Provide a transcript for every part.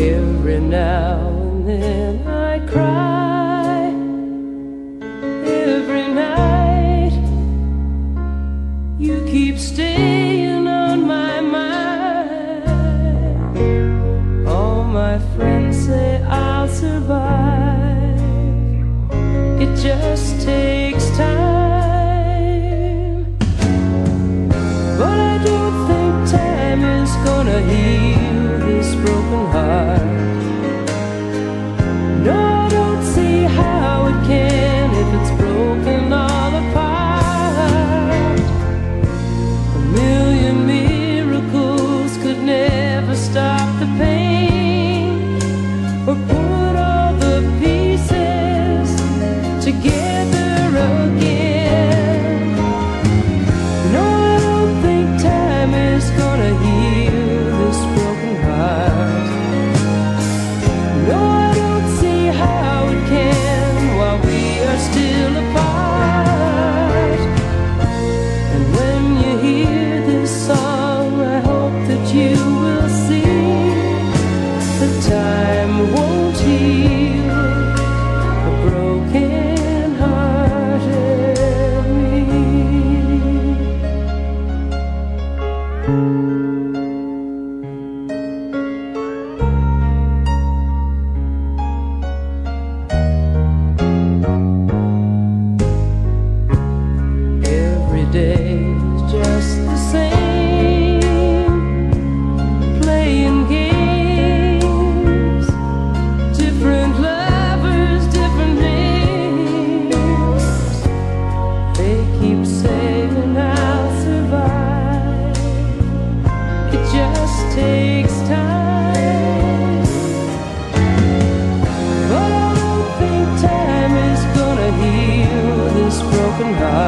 Every now and then I cry. broken heart.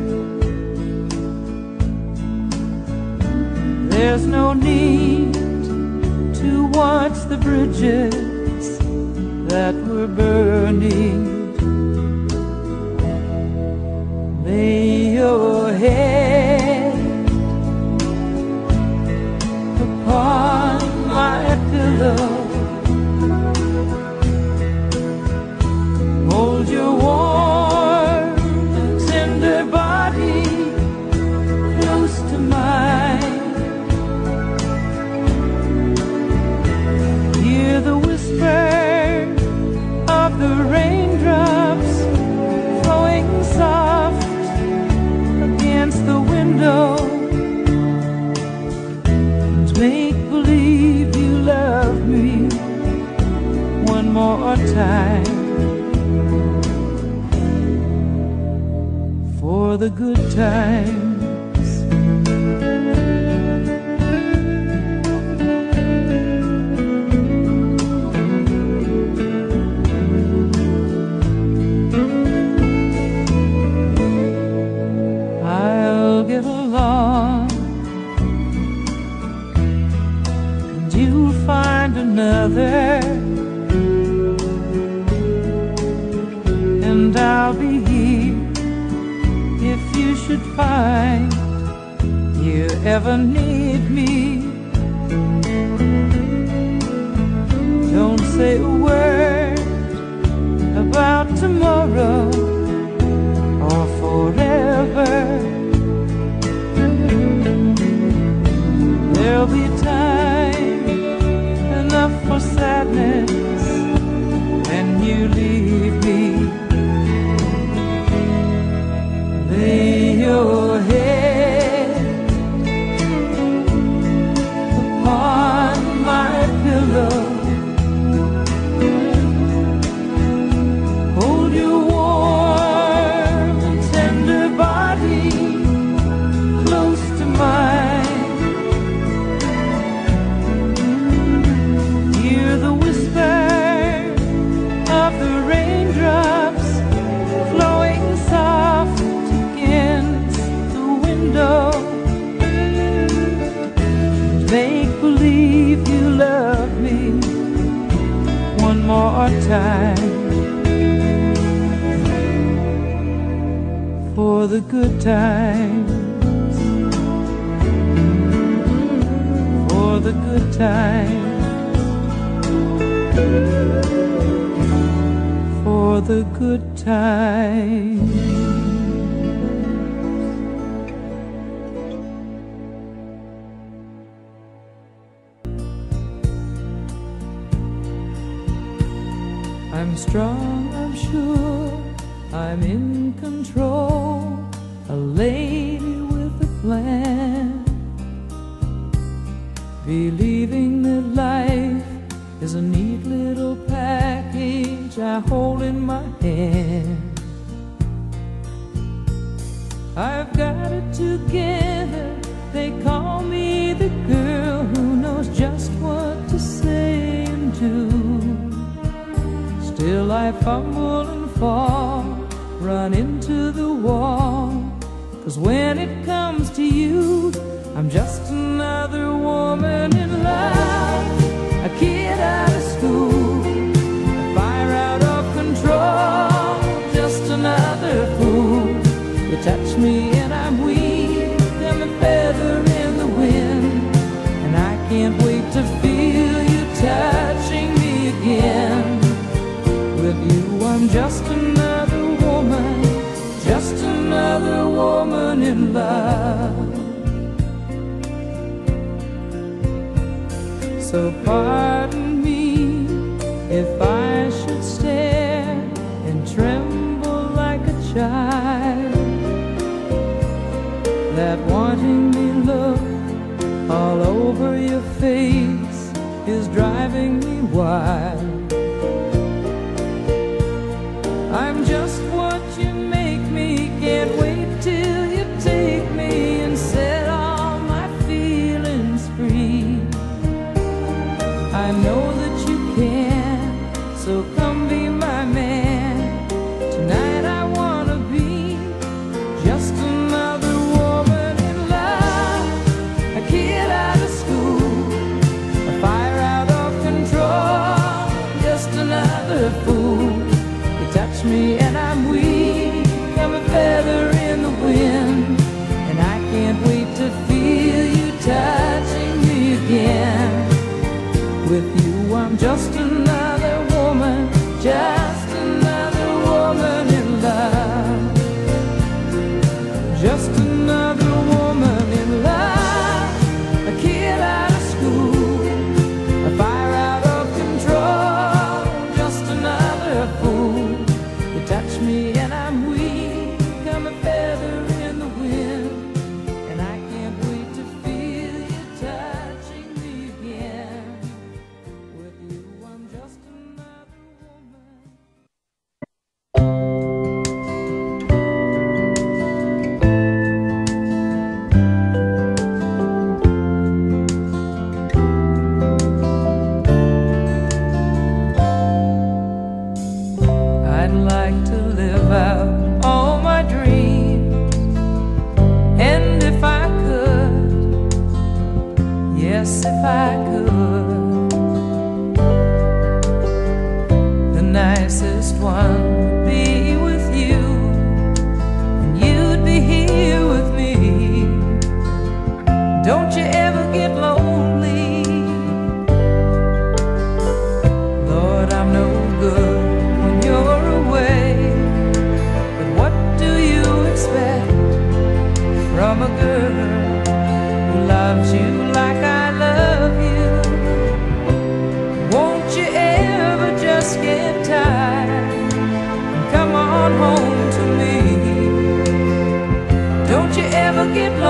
There's no need to watch the bridges that were burning. Lay your head upon my pillow. the good times. I'm strong, I'm sure, I'm in control, a lady with a plan. Believing that life is a neat little package I hold in my hand. I've got it together, they call me the girl. fumble and fall, run into the wall. Cause when it comes to you, I'm just another woman in love, a kid out of school, a fire out of control, just another fool. You touch me just another woman, just another woman in love. So pardon me if I should stare and tremble like a child. That wanting me look all over your face is driving me wild. me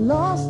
lost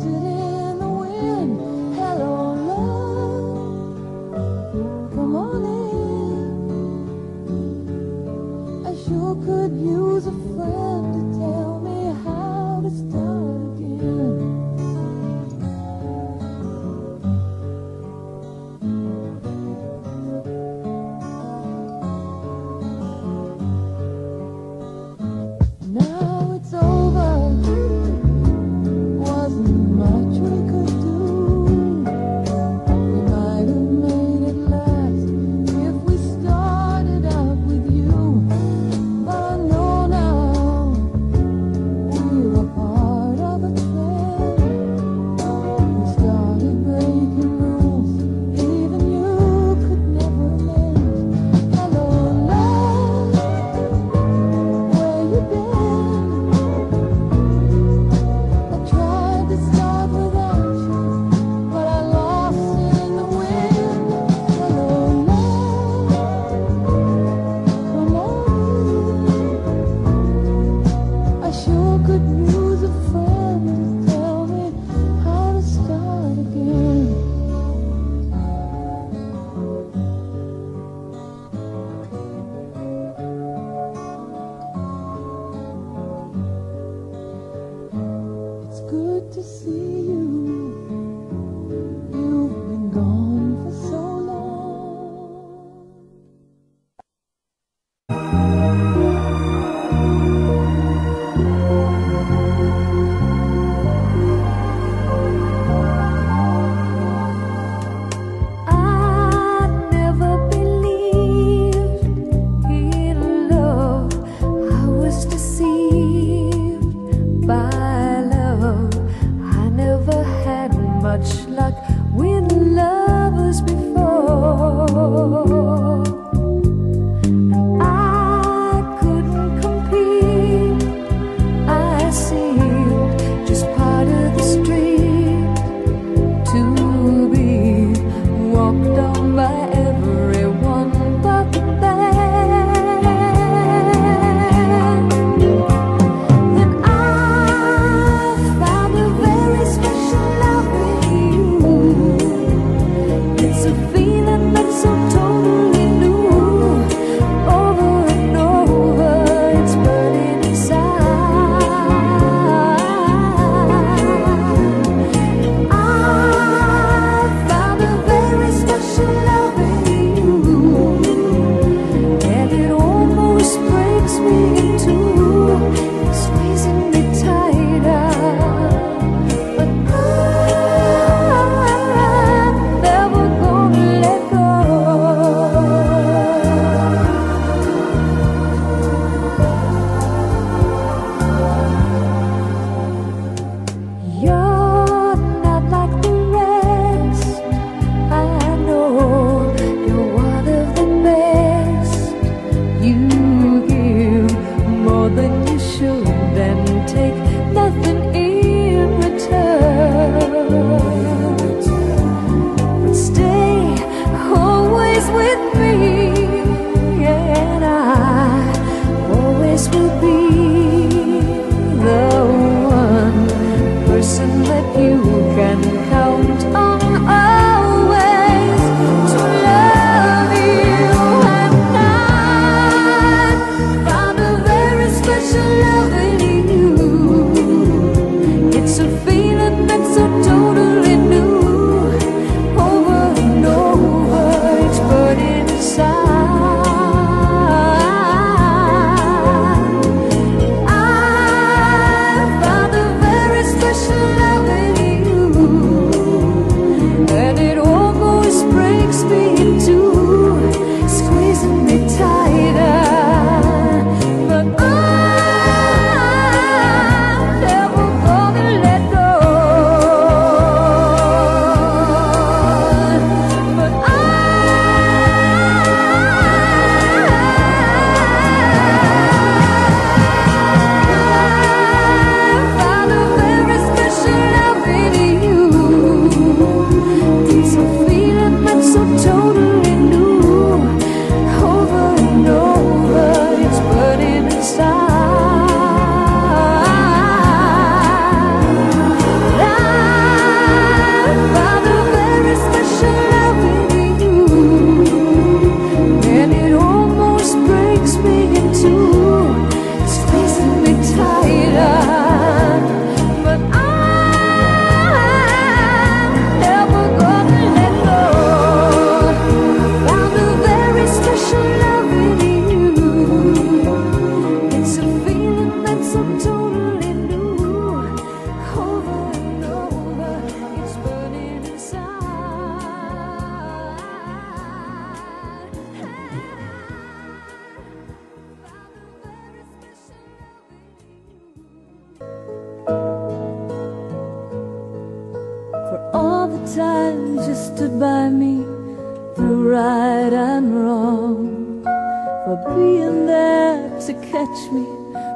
for being there to catch me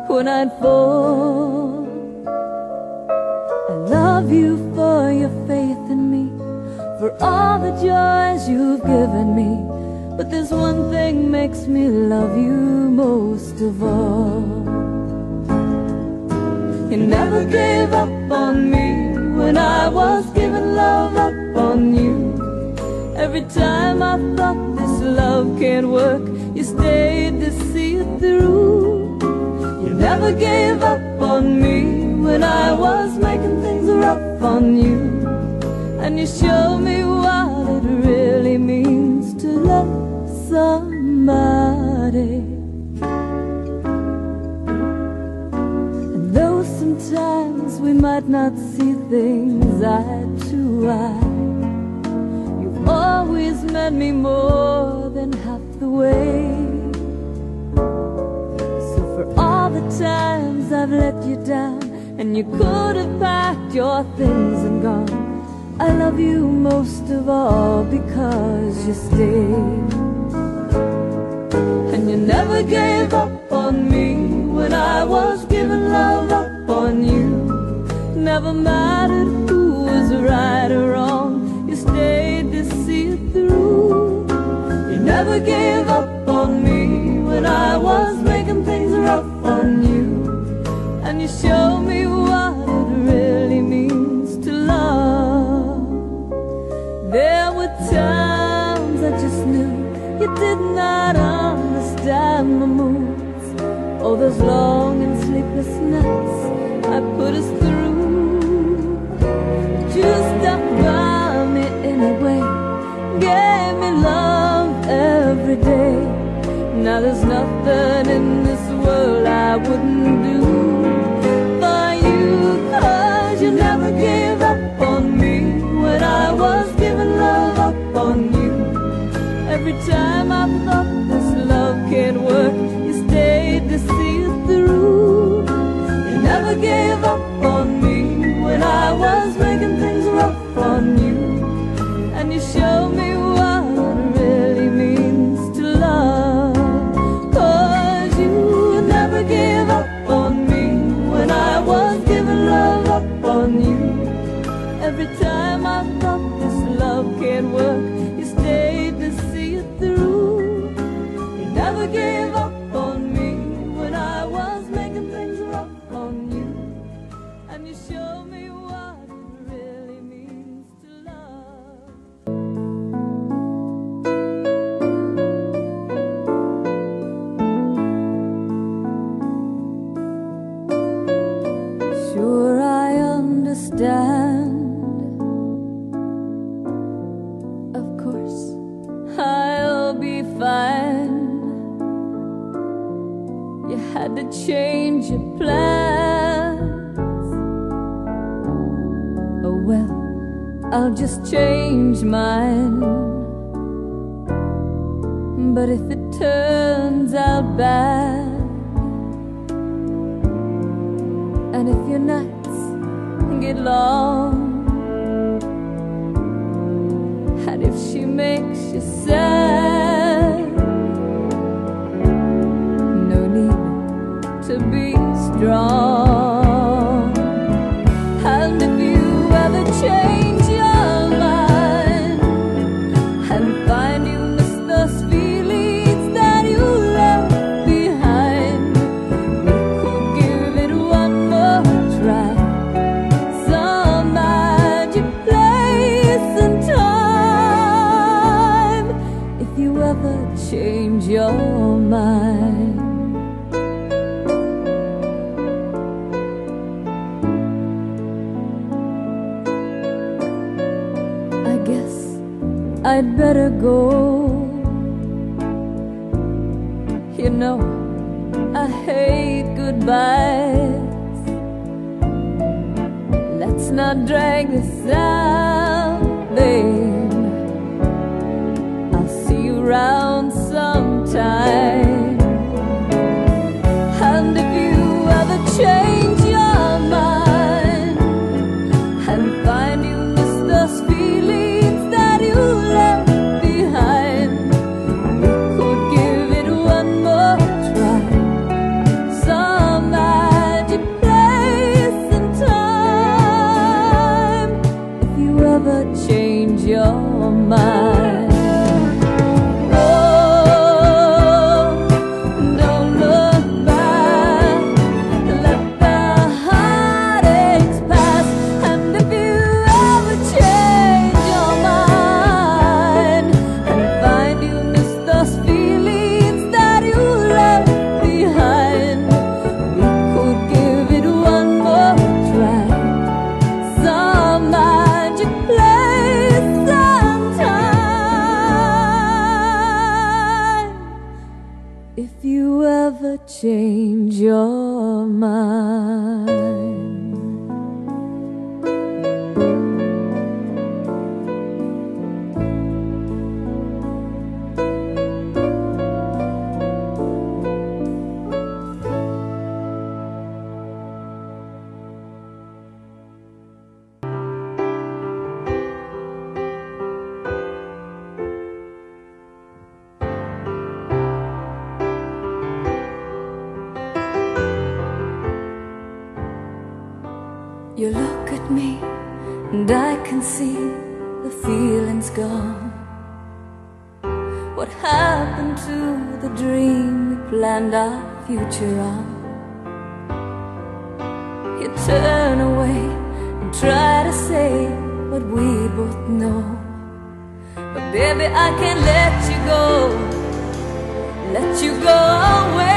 when I'd fall. I love you for your faith in me, for all the joys you've given me. But there's one thing makes me love you most of all. You never gave up on me when I was giving love up on you. Every time I thought this love can't work, stayed to see it through. You never gave up on me when I was making things rough on you. And you showed me what it really means to love somebody. And though sometimes we might not see things eye to eye, you've always met me more than half the way. Times I've let you down, and you could have packed your things and gone. I love you most of all because you stayed. And you never gave up on me when I was giving love up on you. Never mattered who was right or wrong, you stayed to see it through. You never gave up on me when I was making things rough on you. Showed me what it really means to love. There were times I just knew you did not understand my moods. Oh, those long and sleepless nights I put us through. But you stuck by me anyway, gave me love every day. Now there's nothing in this world I wouldn't time I'll just change mine. But if it turns out bad, and if your nights get long, and if she makes you sad, future on. You turn away and try to say what we both know. But baby, I can't let you go, let you go away.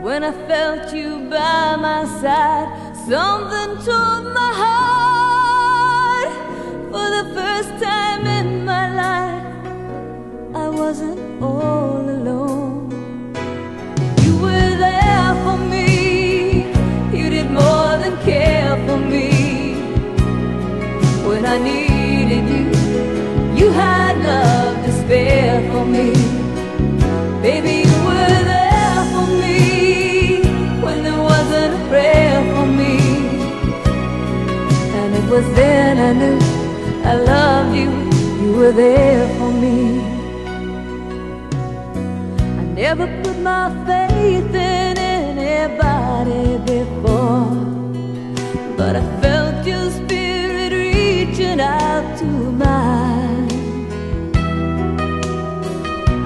When I felt you by my side, something tore my heart. then I knew I loved you, you were there for me. I never put my faith in anybody before, but I felt your spirit reaching out to mine.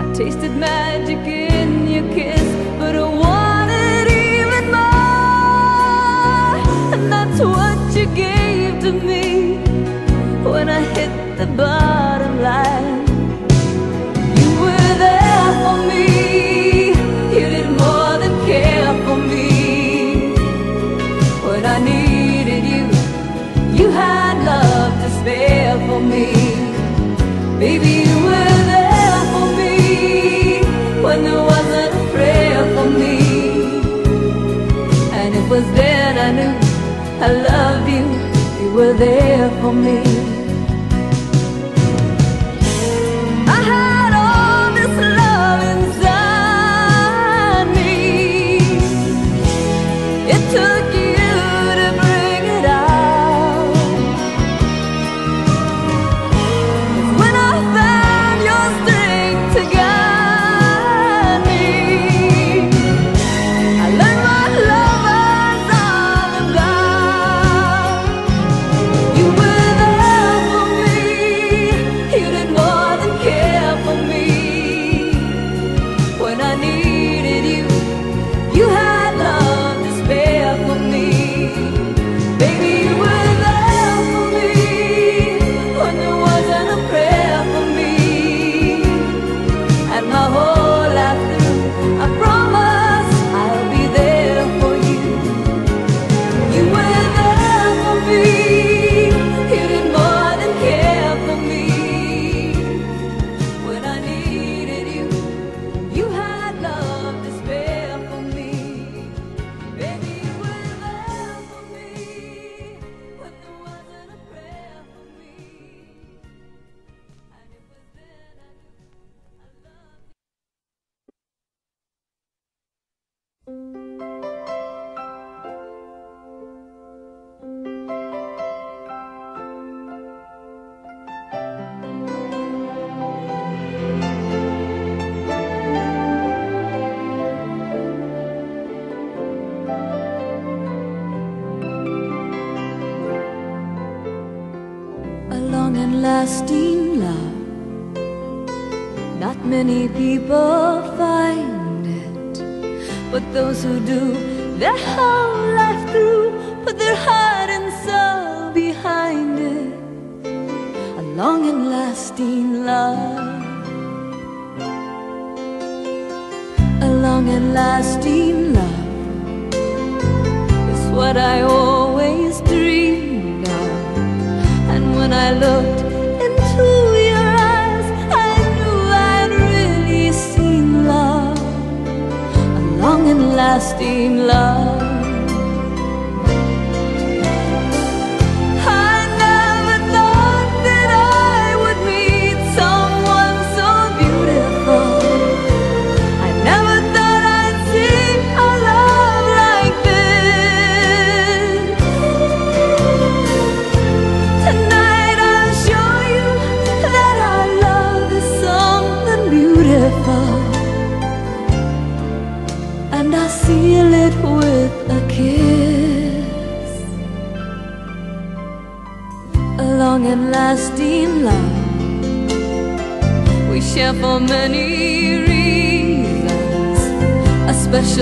I tasted magic. You were there for me. You did more than care for me. When I needed you, you had love to spare for me. Baby, you were there for me when there wasn't a prayer for me. And it was then I knew I love you. You were there for me.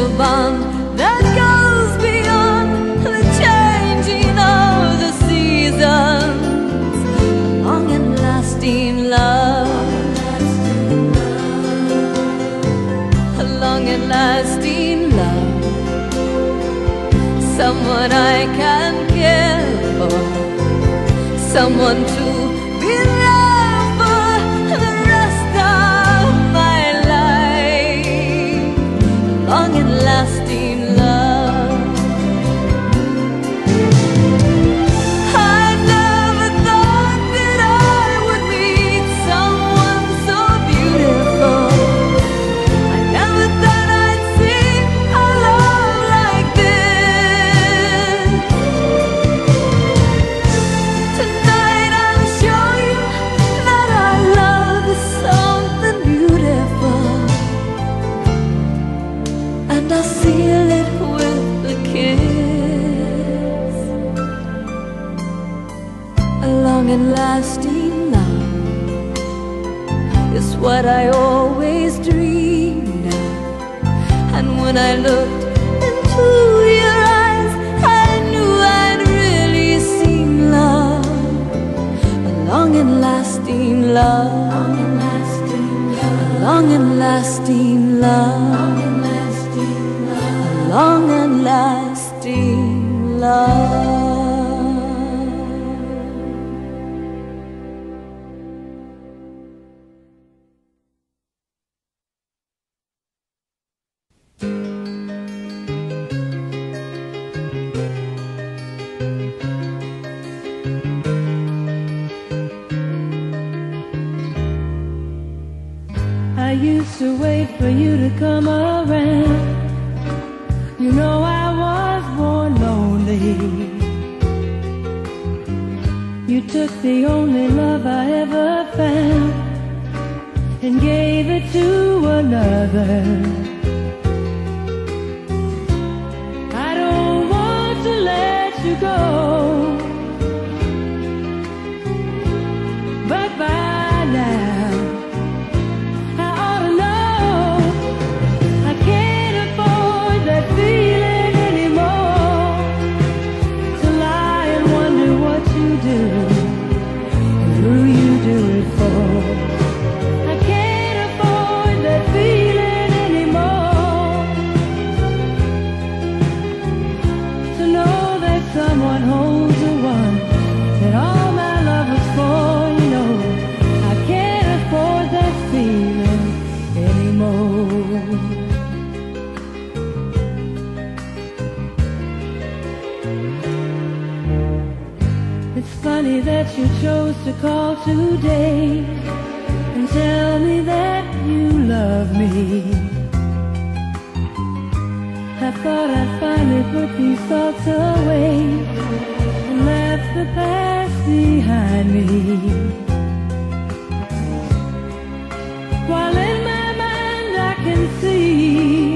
Shabbat. a long and lasting love. Is what I always dreamed of. And when I looked into your eyes, I knew I'd really seen love, a long and lasting love, a long and lasting love, a long and lasting love. Funny that you chose to call today and tell me that you love me. I thought I'd finally put these thoughts away and left the past behind me. While in my mind I can see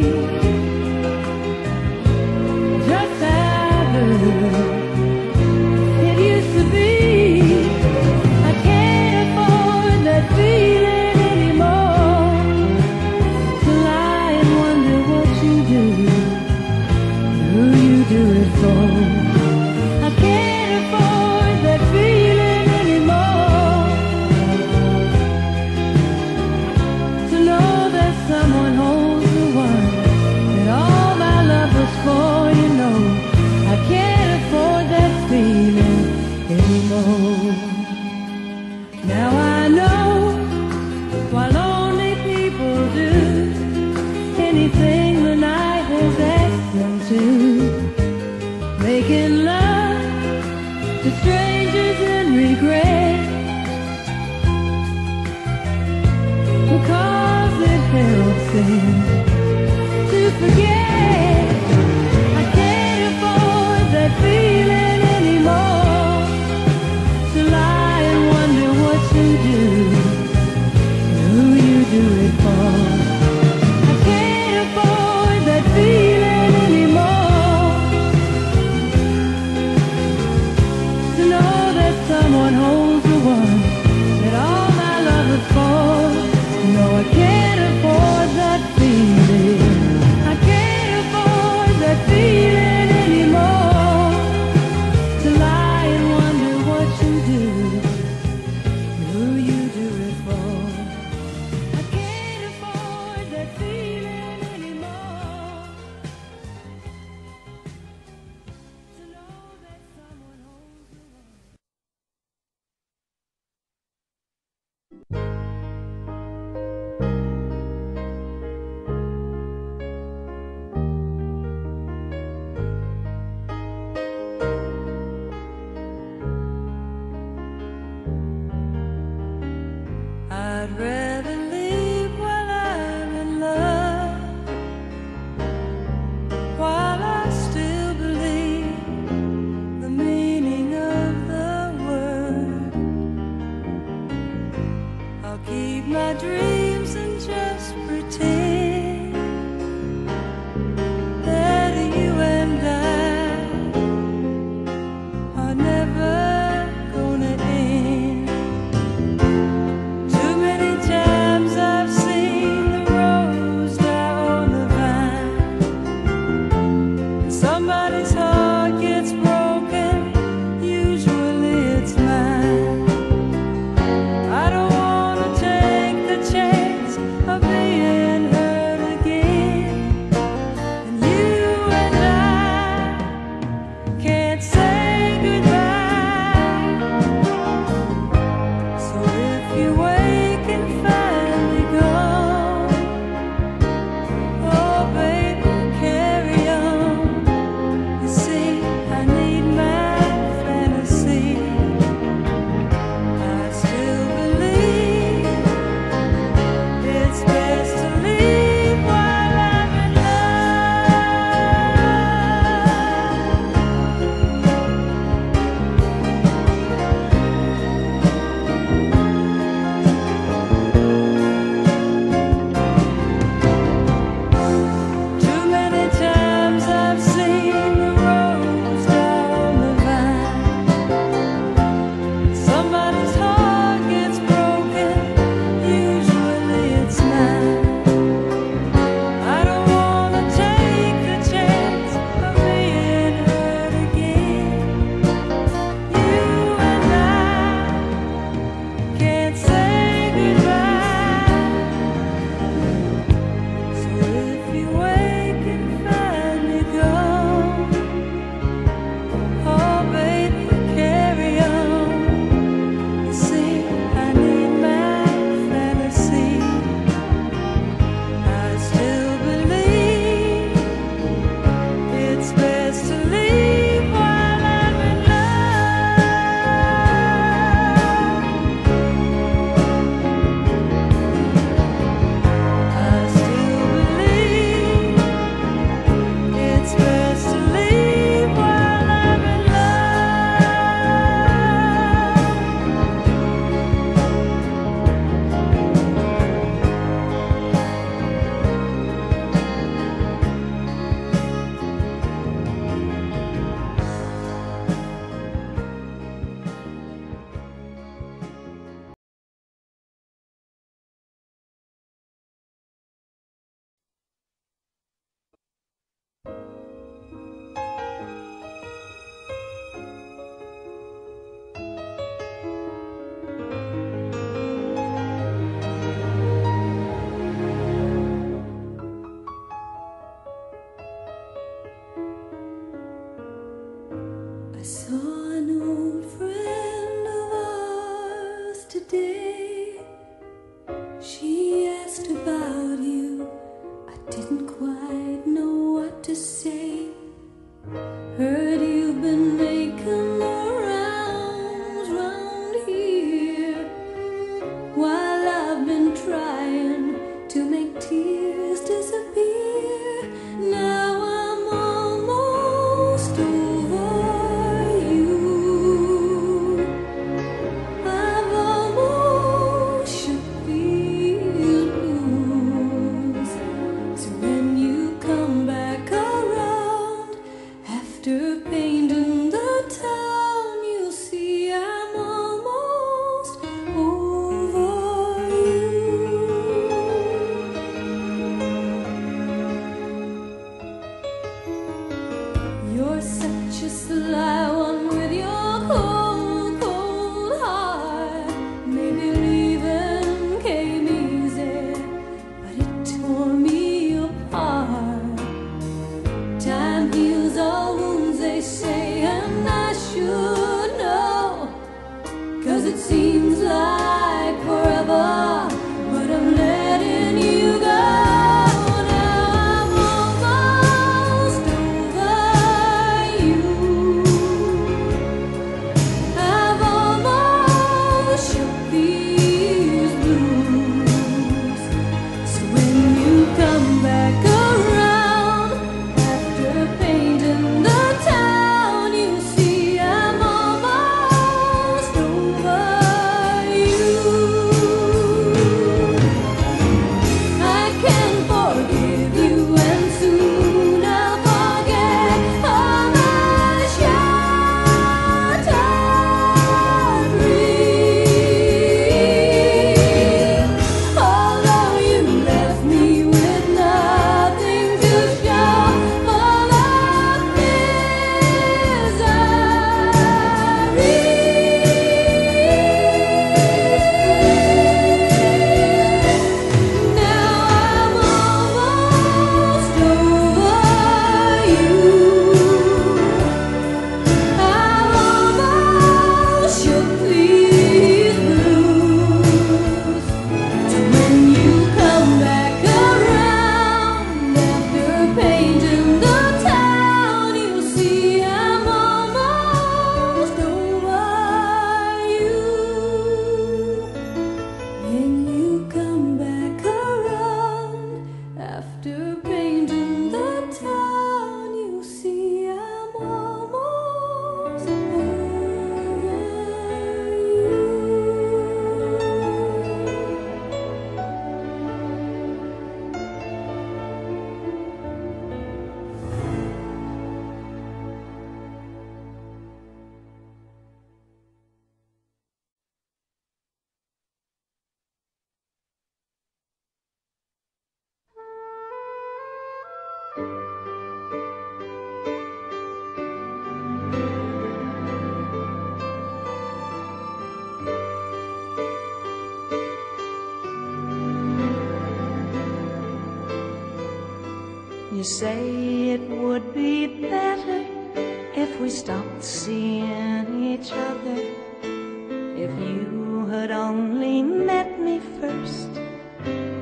If you had only met me first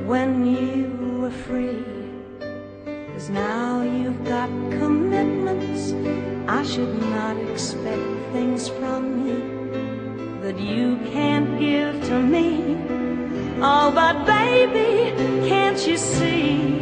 when you were free. Cause now you've got commitments. I should not expect things from you that you can't give to me. Oh, but baby, can't you see?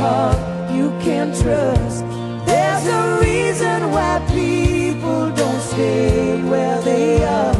heart you can trust. There's a reason why people don't stay where they are.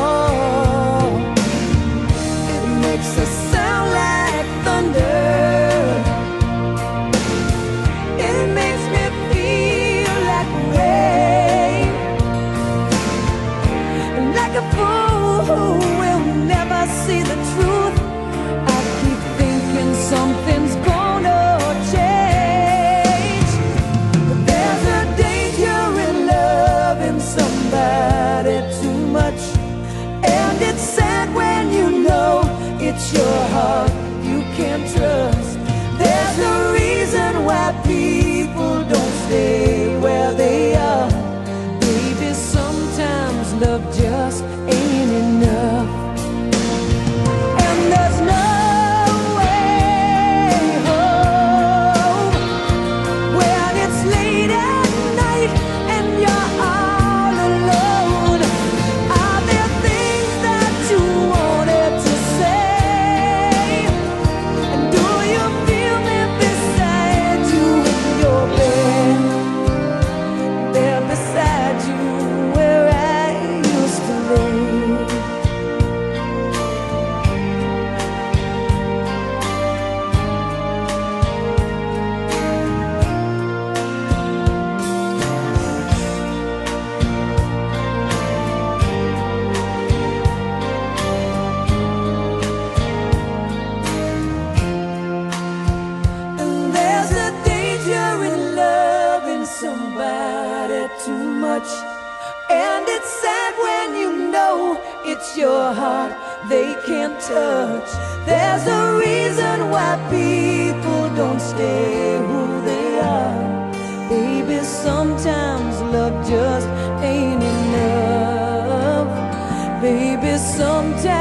Just